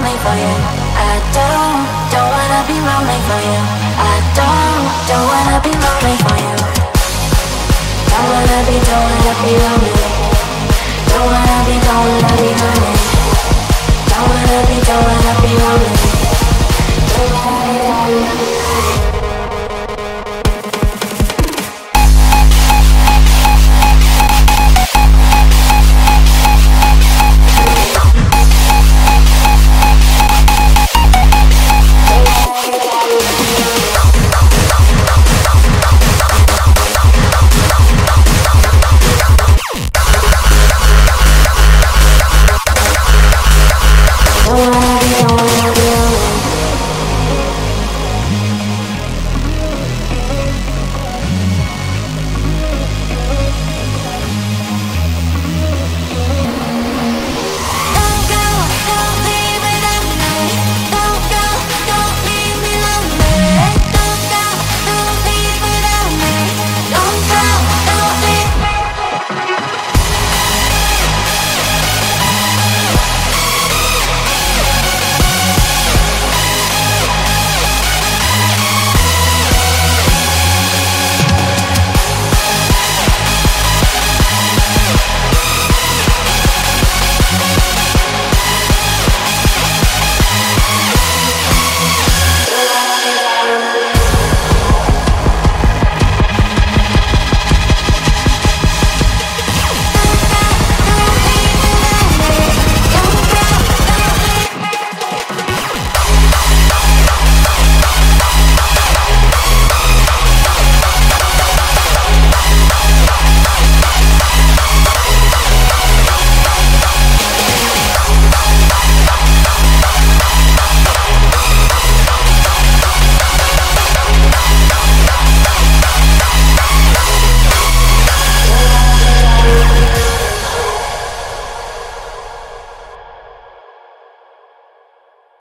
lonely for you. I don't, don't wanna be lonely for you. I don't, don't wanna be lonely for you. Don't wanna be, don't wanna be lonely.